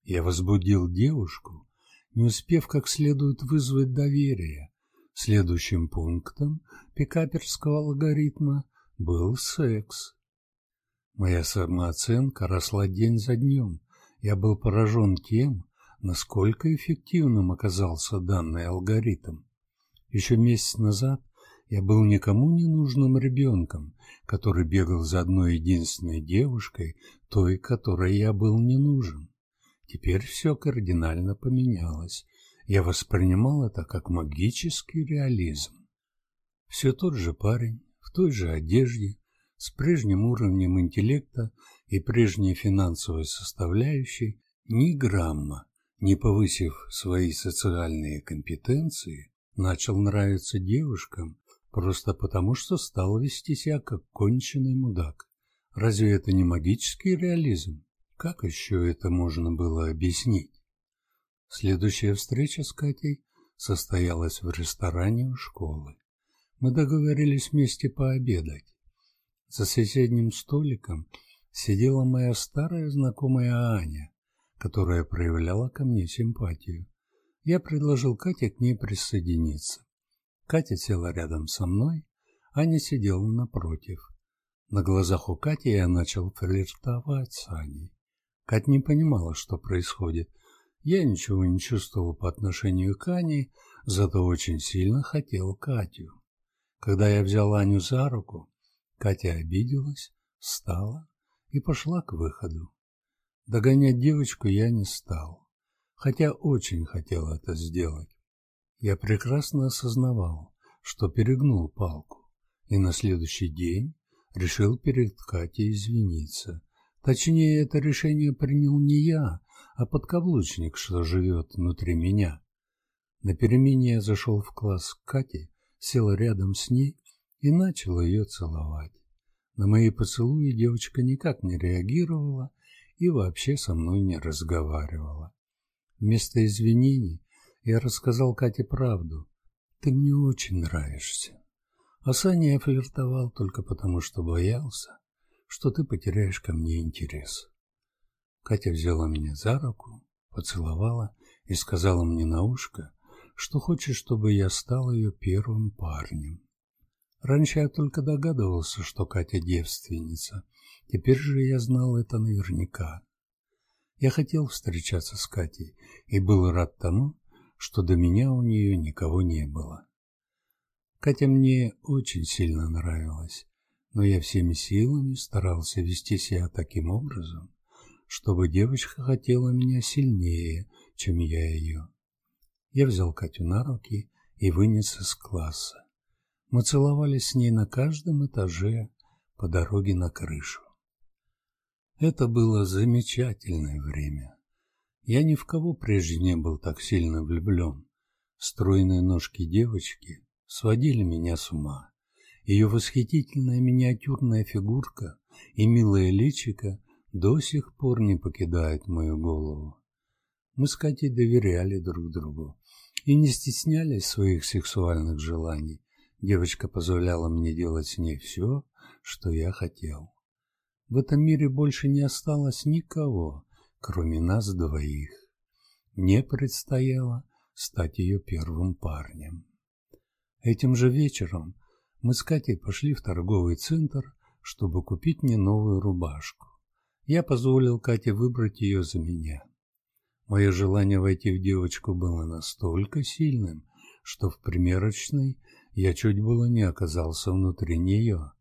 [SPEAKER 1] Я возбудил девушку, не успев как следует вызвать доверие. Следующим пунктом пикаперского алгоритма был секс. Моя самооценка росла день за днем. Я был поражен тем, насколько эффективным оказался данный алгоритм. Еще месяц назад я был никому не нужным ребенком, который бегал за одной единственной девушкой, той, которой я был не нужен. Теперь все кардинально поменялось. Я воспринимал это как магический реализм. Все тот же парень, в той же одежде, с прежним уровнем интеллекта и прежней финансовой составляющей, ни грамма, не повысив свои социальные компетенции, начал нравиться девушкам просто потому, что стал вести себя как конченый мудак. Разве это не магический реализм? Как еще это можно было объяснить? Следующая встреча с Катей состоялась в ресторане у школы. Мы договорились вместе пообедать. За соседним столиком сидела моя старая знакомая Аня, которая проявляла ко мне симпатию. Я предложил Кате к ней присоединиться. Катя села рядом со мной, Аня сидела напротив. На глазах у Кати я начал флиртовать с Аней. Катя не понимала, что происходит. Я ничего не чувствовал по отношению к Ане, зато очень сильно хотел Катю. Когда я взял Аню за руку, Катя обиделась, встала и пошла к выходу. Догонять девочку я не стал, хотя очень хотел это сделать. Я прекрасно осознавал, что перегнул палку, и на следующий день решил перед Катей извиниться. Точнее, это решение принял не я, а подкаблучник, что живет внутри меня. На перемене я зашел в класс к Кате, сел рядом с ней и начал ее целовать. На мои поцелуи девочка никак не реагировала и вообще со мной не разговаривала. Вместо извинений я рассказал Кате правду. Ты мне очень нравишься. А Саня я флиртовал только потому, что боялся, что ты потеряешь ко мне интерес. Катя взяла меня за руку, поцеловала и сказала мне на ушко, что хочет, чтобы я стал ее первым парнем. Раньше я только догадывался, что Катя девственница. Теперь же я знал это наверняка. Я хотел встречаться с Катей и был рад тому, что до меня у нее никого не было. Катя мне очень сильно нравилась, но я всеми силами старался вести себя таким образом, чтобы девочка хотела меня сильнее, чем я ее. Я взял Катю на руки и вынес из класса. Мы целовались с ней на каждом этаже по дороге на крышу. Это было замечательное время. Я ни в кого прежде не был так сильно влюблен. Стройные ножки девочки сводили меня с ума. Ее восхитительная миниатюрная фигурка и милое личико до сих пор не покидают мою голову. Мы с Катей доверяли друг другу и не стеснялись своих сексуальных желаний, Девочка позволяла мне делать с ней все, что я хотел. В этом мире больше не осталось никого, кроме нас двоих. Мне предстояло стать ее первым парнем. Этим же вечером мы с Катей пошли в торговый центр, чтобы купить мне новую рубашку. Я позволил Кате выбрать ее за меня. Мое желание войти в девочку было настолько сильным, что в примерочной я чуть было не оказался внутри нее.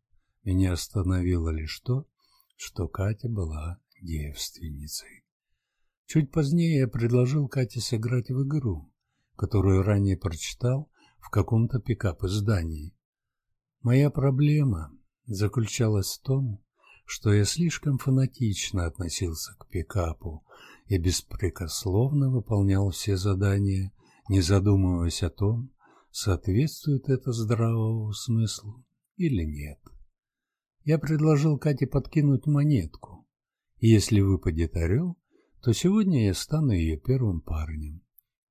[SPEAKER 1] Меня остановило лишь то, что Катя была девственницей. Чуть позднее я предложил Кате сыграть в игру, которую ранее прочитал в каком-то пикап-издании. Моя проблема заключалась в том, что я слишком фанатично относился к пикапу и беспрекословно выполнял все задания, не задумываясь о том, соответствует это здравому смыслу или нет. Я предложил Кате подкинуть монетку, если выпадет орел, то сегодня я стану ее первым парнем.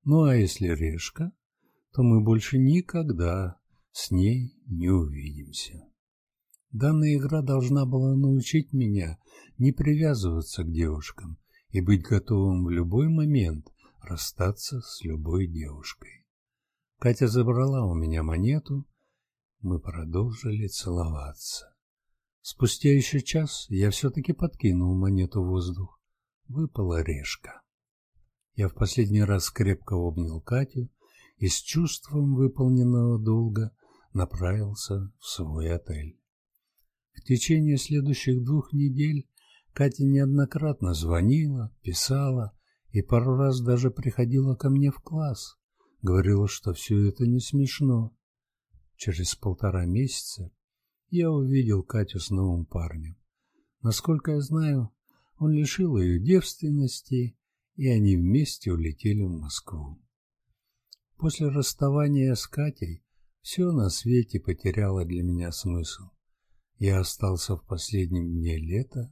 [SPEAKER 1] Ну а если решка, то мы больше никогда с ней не увидимся. Данная игра должна была научить меня не привязываться к девушкам и быть готовым в любой момент расстаться с любой девушкой. Катя забрала у меня монету, мы продолжили целоваться. Спустя еще час я все-таки подкинул монету в воздух. Выпала решка. Я в последний раз крепко обнял Катю и с чувством выполненного долга направился в свой отель. В течение следующих двух недель Катя неоднократно звонила, писала и пару раз даже приходила ко мне в класс. Говорила, что все это не смешно. Через полтора месяца я увидел Катю с новым парнем. Насколько я знаю, он лишил ее девственности, и они вместе улетели в Москву. После расставания с Катей все на свете потеряло для меня смысл. Я остался в последнем дне лета,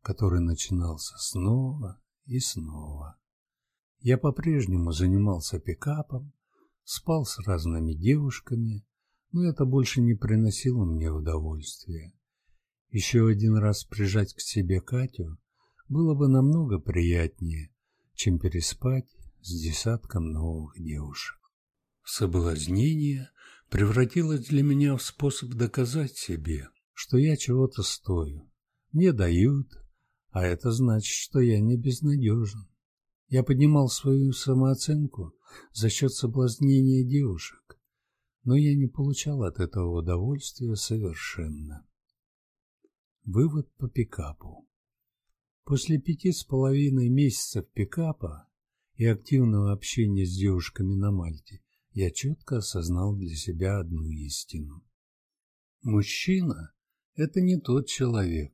[SPEAKER 1] который начинался снова и снова. Я по-прежнему занимался пикапом, спал с разными девушками, но это больше не приносило мне удовольствия. Еще один раз прижать к себе Катю было бы намного приятнее, чем переспать с десятком новых девушек. Соблазнение превратилось для меня в способ доказать себе, что я чего-то стою. Мне дают, а это значит, что я не безнадежен. Я поднимал свою самооценку за счет соблазнения девушек, но я не получал от этого удовольствия совершенно. Вывод по пикапу. После пяти с половиной месяцев пикапа и активного общения с девушками на Мальте я четко осознал для себя одну истину. Мужчина – это не тот человек,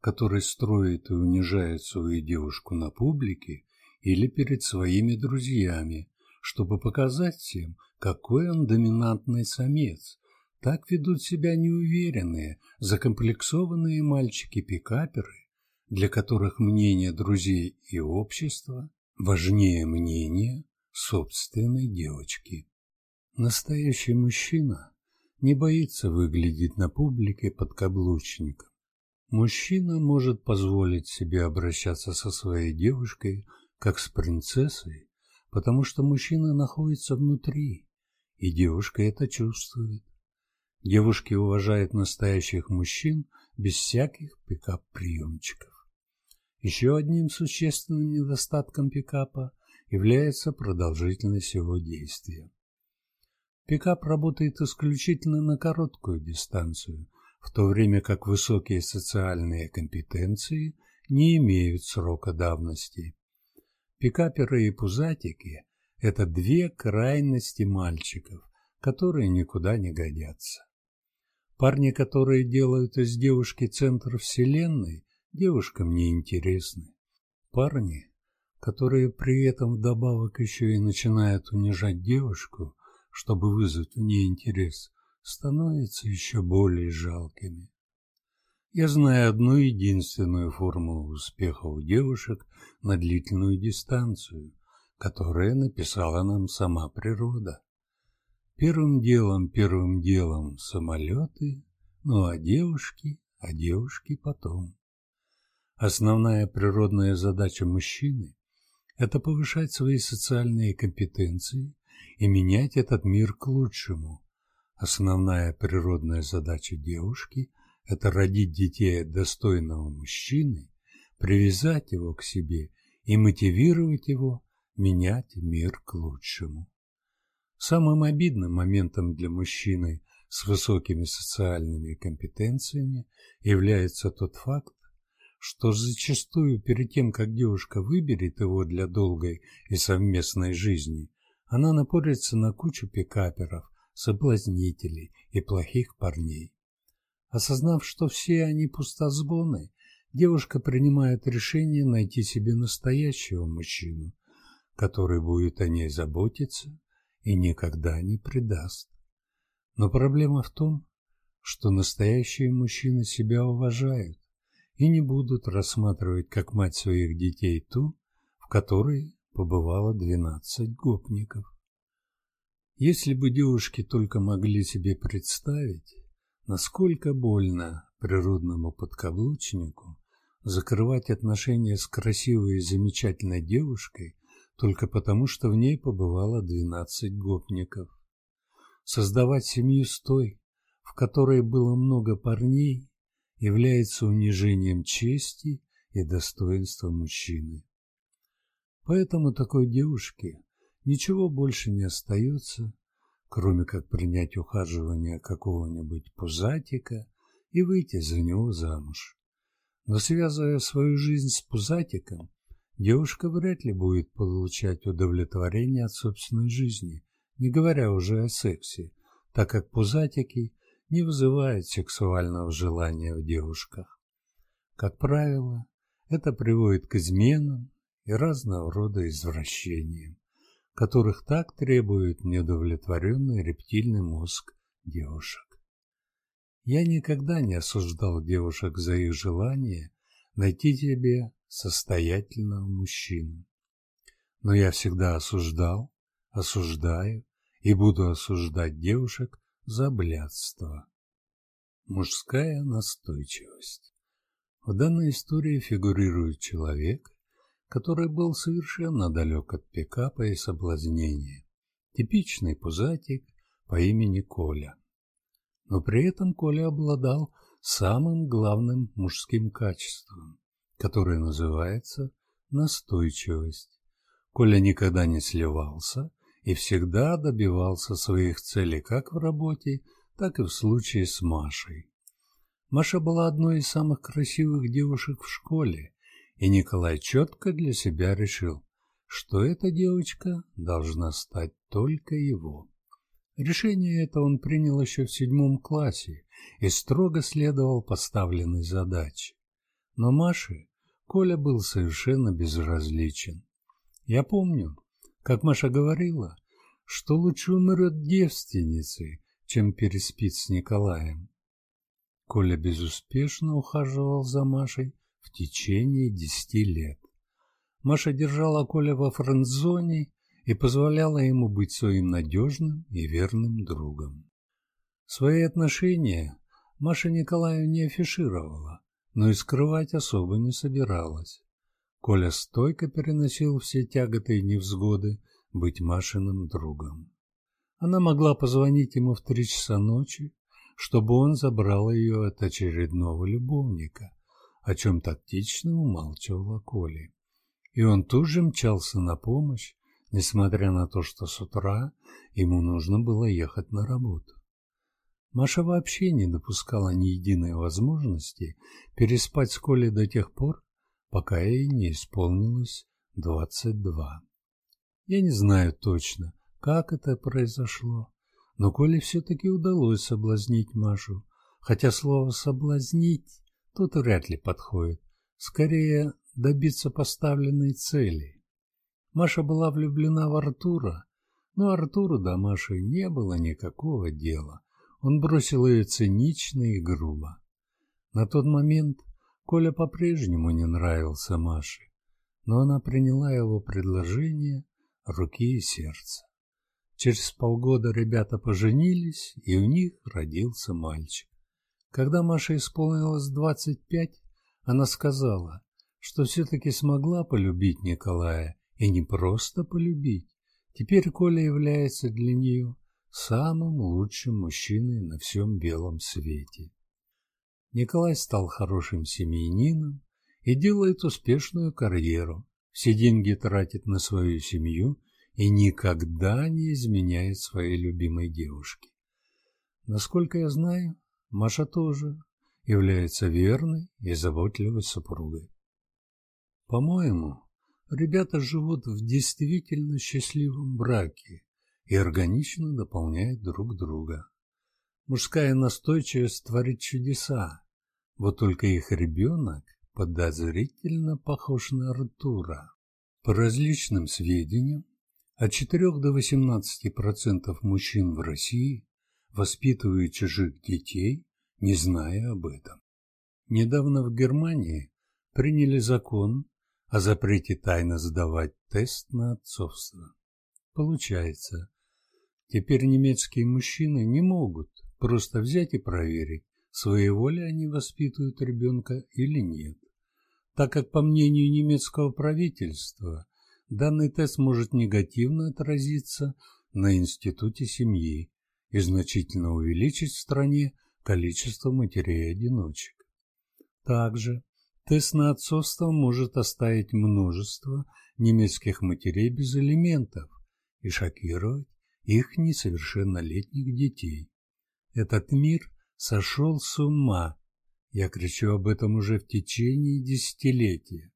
[SPEAKER 1] который строит и унижает свою девушку на публике или перед своими друзьями, чтобы показать всем, какой он доминантный самец. Так ведут себя неуверенные, закомплексованные мальчики-пикаперы, для которых мнение друзей и общества важнее мнения собственной девочки. Настоящий мужчина не боится выглядеть на публике подкаблучником. Мужчина может позволить себе обращаться со своей девушкой как с принцессой, потому что мужчина находится внутри, и девушка это чувствует. Девушки уважают настоящих мужчин без всяких пикап-приемчиков. Еще одним существенным недостатком пикапа является продолжительность его действия. Пикап работает исключительно на короткую дистанцию, в то время как высокие социальные компетенции не имеют срока давности. Пикаперы и пузатики – это две крайности мальчиков, которые никуда не годятся. Парни, которые делают из девушки центр вселенной, девушкам не интересны. Парни, которые при этом вдобавок еще и начинают унижать девушку, чтобы вызвать в ней интерес, становятся еще более жалкими. Я знаю одну единственную формулу успеха у девушек на длительную дистанцию, которая написала нам сама природа. Первым делом, первым делом самолеты, ну а девушки, а девушки потом. Основная природная задача мужчины – это повышать свои социальные компетенции и менять этот мир к лучшему. Основная природная задача девушки – это родить детей достойного мужчины, привязать его к себе и мотивировать его менять мир к лучшему. Самым обидным моментом для мужчины с высокими социальными компетенциями является тот факт, что зачастую перед тем, как девушка выберет его для долгой и совместной жизни, она напорится на кучу пикаперов, соблазнителей и плохих парней. Осознав, что все они пустозвоны, девушка принимает решение найти себе настоящего мужчину, который будет о ней заботиться и никогда не предаст. Но проблема в том, что настоящие мужчины себя уважают, и не будут рассматривать как мать своих детей ту, в которой побывало двенадцать гопников. Если бы девушки только могли себе представить, насколько больно природному подкаблучнику, закрывать отношения с красивой и замечательной девушкой только потому, что в ней побывало двенадцать гопников. Создавать семью с той, в которой было много парней, является унижением чести и достоинства мужчины. Поэтому такой девушке ничего больше не остается, кроме как принять ухаживание какого-нибудь пузатика и выйти за него замуж. Но связывая свою жизнь с пузатиком, девушка вряд ли будет получать удовлетворение от собственной жизни, не говоря уже о сексе, так как пузатики не вызывают сексуального желания в девушках. Как правило, это приводит к изменам и разного рода извращениям, которых так требует неудовлетворенный рептильный мозг девушек. Я никогда не осуждал девушек за их желание найти себе состоятельного мужчину. Но я всегда осуждал, осуждаю и буду осуждать девушек за блядство. Мужская настойчивость. В данной истории фигурирует человек, который был совершенно далек от пикапа и соблазнения. Типичный пузатик по имени Коля. Но при этом Коля обладал самым главным мужским качеством, которое называется настойчивость. Коля никогда не сливался и всегда добивался своих целей как в работе, так и в случае с Машей. Маша была одной из самых красивых девушек в школе, и Николай четко для себя решил, что эта девочка должна стать только его. Решение это он принял еще в седьмом классе и строго следовал поставленной задаче. Но Маше Коля был совершенно безразличен. Я помню, как Маша говорила, что лучше умрет девственницей, чем переспит с Николаем. Коля безуспешно ухаживал за Машей в течение десяти лет. Маша держала Коля во френдзоне и позволяла ему быть своим надежным и верным другом. Свои отношения Маша Николаю не афишировала, но и скрывать особо не собиралась. Коля стойко переносил все тяготы и невзгоды быть Машиным другом. Она могла позвонить ему в три часа ночи, чтобы он забрал ее от очередного любовника, о чем тактично умалчивала Коля. И он тут же мчался на помощь, несмотря на то, что с утра ему нужно было ехать на работу. Маша вообще не допускала ни единой возможности переспать с Колей до тех пор, пока ей не исполнилось двадцать два. Я не знаю точно, как это произошло, но Коле все-таки удалось соблазнить Машу, хотя слово «соблазнить» тут вряд ли подходит, скорее добиться поставленной цели. Маша была влюблена в Артура, но Артуру до Маши не было никакого дела. Он бросил ее цинично и грубо. На тот момент Коля по-прежнему не нравился Маше, но она приняла его предложение руки и сердца. Через полгода ребята поженились, и у них родился мальчик. Когда Маше исполнилось двадцать пять, она сказала, что все-таки смогла полюбить Николая и не просто полюбить. Теперь Коля является для нее самым лучшим мужчиной на всем белом свете. Николай стал хорошим семьянином и делает успешную карьеру. Все деньги тратит на свою семью и никогда не изменяет своей любимой девушке. Насколько я знаю, Маша тоже является верной и заботливой супругой. По-моему, Ребята живут в действительно счастливом браке и органично дополняют друг друга. Мужская настойчивость творит чудеса, вот только их ребенок подозрительно похож на Артура. По различным сведениям, от 4 до 18% мужчин в России воспитывают чужих детей, не зная об этом. Недавно в Германии приняли закон, о запрете тайно сдавать тест на отцовство. Получается, теперь немецкие мужчины не могут просто взять и проверить, своей волей они воспитывают ребенка или нет. Так как, по мнению немецкого правительства, данный тест может негативно отразиться на институте семьи и значительно увеличить в стране количество матерей-одиночек. Также тест на отцовство может оставить множество немецких матерей без элементов и шокировать их несовершеннолетних детей. Этот мир сошел с ума. Я кричу об этом уже в течение десятилетия.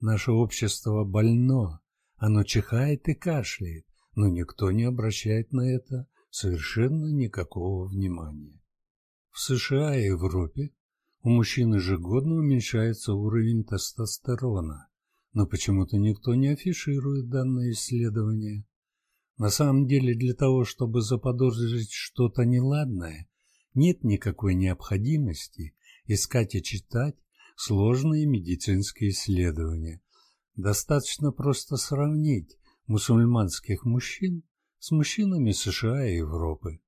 [SPEAKER 1] Наше общество больно, оно чихает и кашляет, но никто не обращает на это совершенно никакого внимания. В США и Европе у мужчин ежегодно уменьшается уровень тестостерона, но почему-то никто не афиширует данное исследование. На самом деле для того, чтобы заподозрить что-то неладное, нет никакой необходимости искать и читать сложные медицинские исследования. Достаточно просто сравнить мусульманских мужчин с мужчинами США и Европы.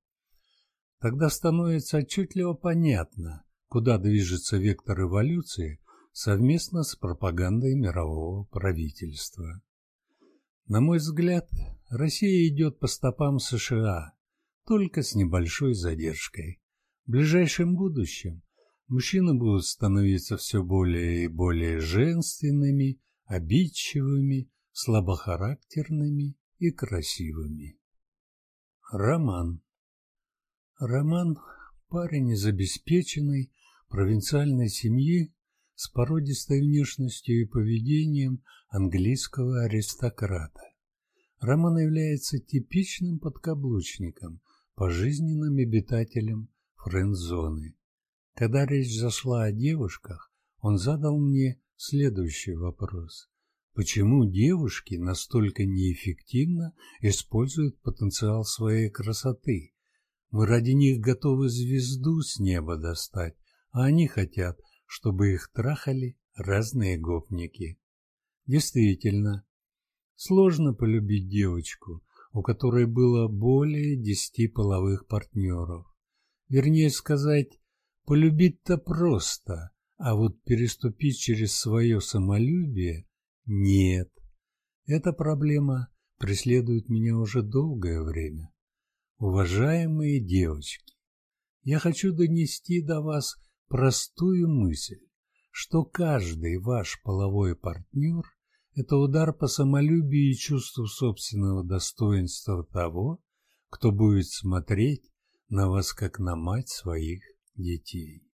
[SPEAKER 1] Тогда становится отчетливо понятно, куда движется вектор эволюции совместно с пропагандой мирового правительства. На мой взгляд, Россия идет по стопам США, только с небольшой задержкой. В ближайшем будущем мужчины будут становиться все более и более женственными, обидчивыми, слабохарактерными и красивыми. Роман Роман – парень из обеспеченной провинциальной семьи с породистой внешностью и поведением английского аристократа. Роман является типичным подкаблучником, пожизненным обитателем френд-зоны. Когда речь зашла о девушках, он задал мне следующий вопрос. Почему девушки настолько неэффективно используют потенциал своей красоты? Мы ради них готовы звезду с неба достать, а они хотят, чтобы их трахали разные гопники. Действительно, сложно полюбить девочку, у которой было более десяти половых партнеров. Вернее сказать, полюбить-то просто, а вот переступить через свое самолюбие нет. Эта проблема преследует меня уже долгое время. Уважаемые девочки, я хочу донести до вас простую мысль, что каждый ваш половой партнер – это удар по самолюбию и чувству собственного достоинства того, кто будет смотреть на вас как на мать своих детей.